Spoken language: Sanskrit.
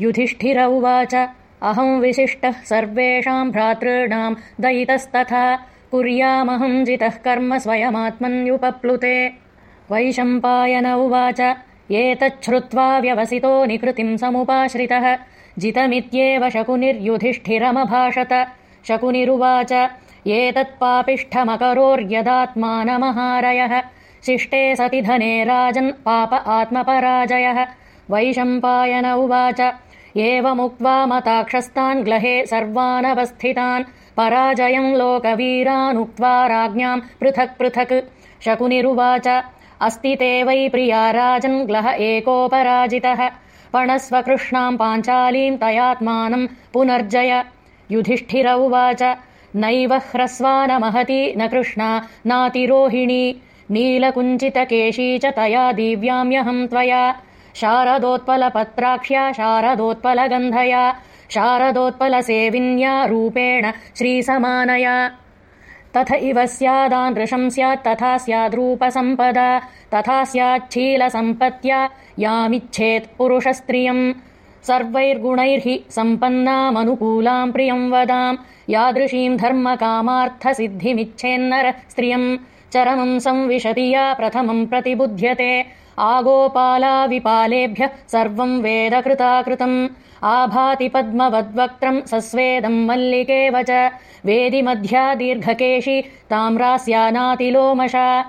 युधिष्ठिर उवाच। अहम् विशिष्टः सर्वेषाम् भ्रातॄणाम् दयितस्तथा। कुर्यामहम् जितः कर्म स्वयमात्मन्युपप्लुते। वैशम्पायन उवाच। एतच्छ्रुत्वा व्यवसितो निकृतिम् समुपाश्रितः। जितमित्येव शकुनिर्युधिष्ठिरमभाषत। शकुनिरुवाच। एतत्पापिष्ठमकरोर्यदात्मानमहारयः शिष्टे सति धने राजन् पाप आत्मपराजयः वैशम्पायन उवाच। एवमुक्त्वा मताक्षस्तान् ग्लहे सर्वानवस्थितान् पराजयम् लोकवीरानुक्त्वा राज्ञाम् पृथक् पृथक्। शकुनिरुवाच अस्ति ते वै प्रिया राजन् ग्लह एकोपराजितः। पणस्वकृष्णाम् पाञ्चालीम् तयात्मानम् पुनर्जय। युधिष्ठिर उवाच नैव ह्रस्वानमहती न कृष्णा नातिरोहिणी। नीलकुञ्चितकेशी च तया दिव्याम्यहम् त्वया शारदोत्पलपत्राक्ष्या शारदोत्पलगन्धया शारदोत्पलसेविन्या रूपेण श्रीसमानया। तथ इव स्यादान्दृशम् स्यात् तथा स्याद्रूपसम्पदा तथा स्याच्छीलसम्पत्त्या यामिच्छेत् पुरुषस्त्रियम्। सर्वैर्गुणैर्हि सम्पन्नामनुकूलाम् प्रियम् वदाम् यादृशीम् धर्मकामार्थसिद्धिमिच्छेन्नर स्त्रियम् चरमम् संविशति या प्रथमम् प्रतिबुध्यते। आगोपालाविपालेभ्यः सर्वम् वेदकृताकृतम्। आभाति पद्मवद्वक्त्रम् सस्वेदम् मल्लिकेव च वेदिमध्या दीर्घकेशी ताम्रास्यानातिलोमशा